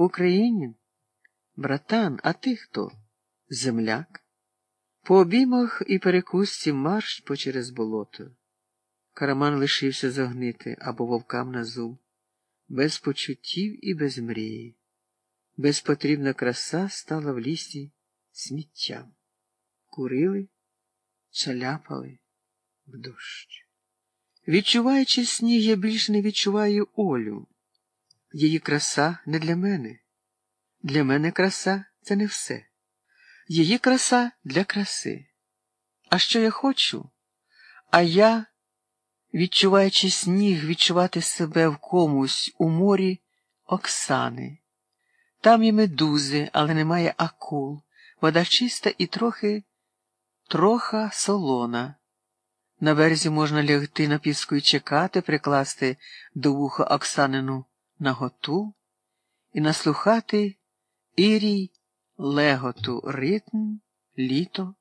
Українін? Братан, а ти хто? Земляк? По обіймах і перекусці марш по через болото. Караман лишився загнити або вовкам на зуб, без почуттів і без мрії. Безпотрібна краса стала в лісі сміттям. Курили, чаляпали в дощ. Відчуваючи сніг, я більш не відчуваю Олю. Її краса не для мене. Для мене краса це не все. Її краса для краси. А що я хочу? А я, відчуваючи сніг, відчувати себе в комусь у морі Оксани. Там є медузи, але немає акул, вода чиста і трохи, троха солона. На березі можна лягти на піску і чекати, прикласти до вуха Оксанину наготу і наслухати ірій леготу ритм, літо,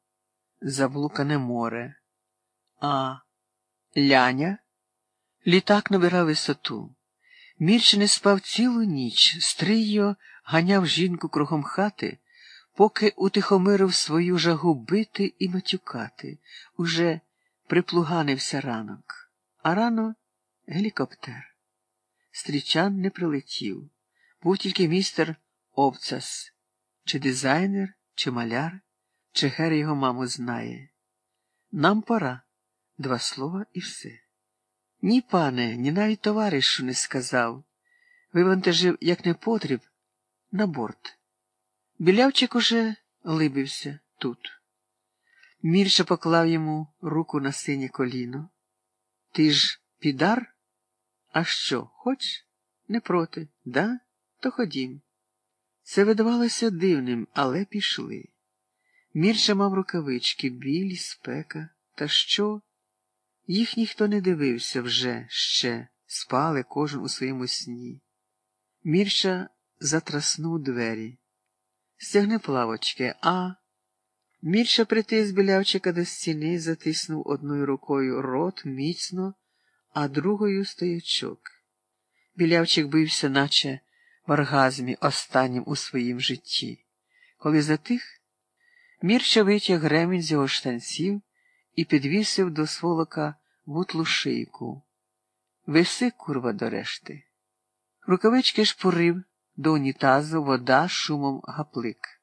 заблукане море. А ляня літак набирав висоту. Мірч не спав цілу ніч, стрийо ганяв жінку кругом хати, поки утихомирив свою жагу бити і матюкати. Уже приплуганився ранок, а рано гелікоптер. Стрічан не прилетів. Був тільки містер Овцас, чи дизайнер, чи маляр, чи гер його маму знає. Нам пора. Два слова і все. Ні, пане, ні навіть товаришу не сказав. Вивантажив, як не потріб, на борт. Білявчик уже либився тут. Мірша поклав йому руку на синє коліно. Ти ж підар? А що, хоч? Не проти, да? То ходім. Це видавалося дивним, але пішли. Мірша мав рукавички, білі, спека. Та що? Їх ніхто не дивився вже ще, спали кожен у своєму сні. Мірша затраснув двері. Стягни плавочки, а. Мірша притис білявчика до стіни, затиснув одною рукою рот міцно, а другою стоячок. Білявчик бився, наче в оргазмі останнім у своїм житті. Коли затих, Мірча витяг ремінь з його штанців і підвісив до сволока вутлу шийку. Виси, курва, до решти. Рукавички шпурив до унітазу, вода шумом гаплик.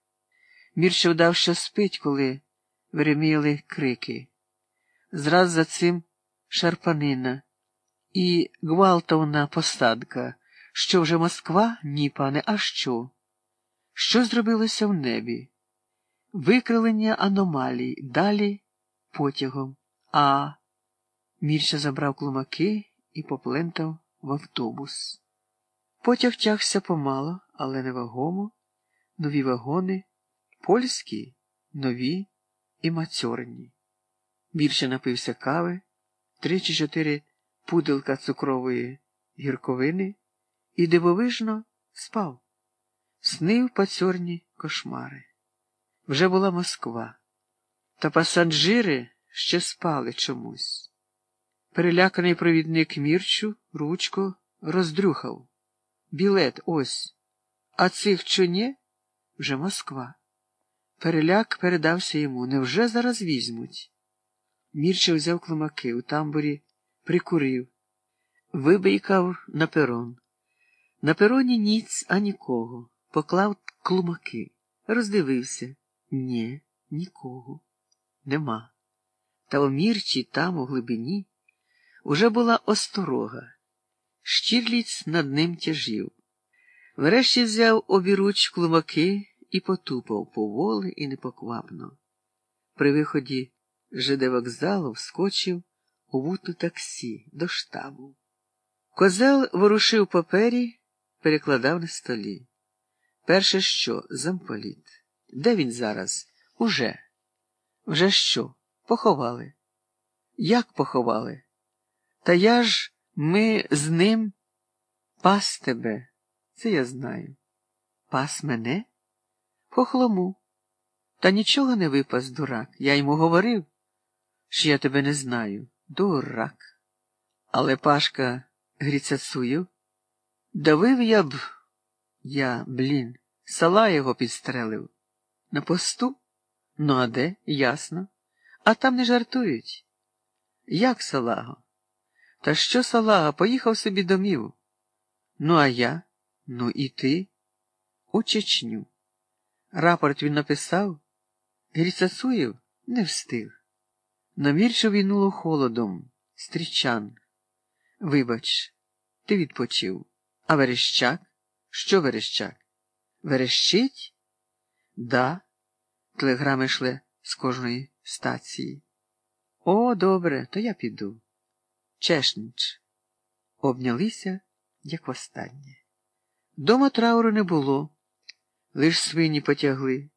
Мірча вдав, що спить, коли вереміли крики. Зраз за цим шарпанина і гвалтовна посадка. Що вже Москва? Ні, пане, а що? Що зробилося в небі? Викрилення аномалій, далі потягом, а Мірча забрав клумаки і поплентав в автобус. Потяг тягся помало, але невагомо, нові вагони, польські, нові і мацьорні. Мірча напився кави, три чи чотири пуделка цукрової гірковини і дивовижно спав, снив пацьорні кошмари. Вже була Москва, та пасажири ще спали чомусь. Переляканий провідник Мірчу ручко роздрюхав. Білет ось. А цих чоні вже Москва. Переляк передався йому. Невже зараз візьмуть? Мірча взяв клумаки у тамбурі, прикурив, вибийкав на перон. На пероні ніц, а нікого. Поклав клумаки, роздивився. Ні, нікого. Нема. Та у мірчі там, у глибині, уже була осторога. Щірліць над ним тяжів. Врешті взяв обіруч клумаки і потупав поволи і непоквапно. При виході ЖД вокзалу вскочив у вуту таксі до штабу. Козел ворушив папері, перекладав на столі. Перше що? Замполіт. Де він зараз? Уже. Вже що? Поховали. Як поховали? Та я ж ми з ним пас тебе. Це я знаю. Пас мене? Похлому. Та нічого не випас, дурак. Я йому говорив, що я тебе не знаю. Дурак. Але Пашка гріцацую. Давив я б Я, блін, сала його підстрелив. На посту? Ну, а де? Ясно. А там не жартують. Як салаго? Та що салага? Поїхав собі домів. Ну, а я? Ну, і ти? У Чечню. Рапорт він написав. Гріцацуєв не встиг. Намірчо війнуло холодом, стрічан. Вибач, ти відпочив. А Верещак? Що Верещак? Верещить? Да. Телеграми шле з кожної стації. О, добре, то я піду. Чешніч. Обнялися, як востаннє. Дома трауру не було, лиш свині потягли,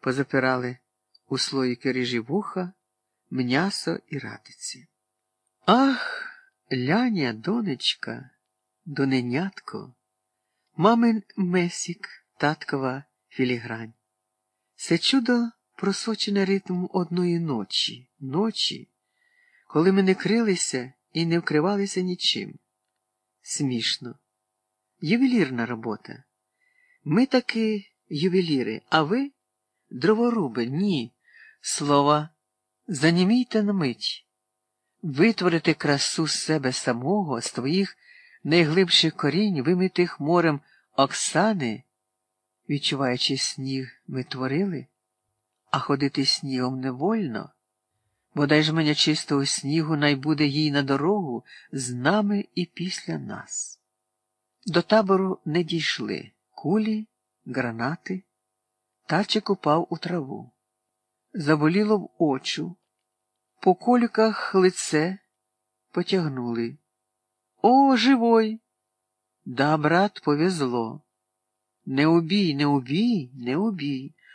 позапирали у слоїки рижі вуха, м'ясо і ратиці. Ах, ляня, донечка, доненятко, мамин месік, таткова філігрань. Це чудо просочене ритмом одної ночі, ночі, коли ми не крилися і не вкривалися нічим. Смішно. Ювелірна робота. Ми таки ювеліри, а ви дроворуби, ні. Слова, занімійте на мить. Витворити красу з себе самого, з твоїх найглибших корінь, вимитих морем Оксани, відчуваючи сніг, ми творили, а ходити снігом не вольно. Бодай ж мене чистого снігу найбуде їй на дорогу з нами і після нас. До табору не дійшли кулі, гранати. Тачик упав у траву. Заболіло в очу, по коліках лице потягнули. О, живой! Да, брат, повезло. Не убій, не убій, не убій.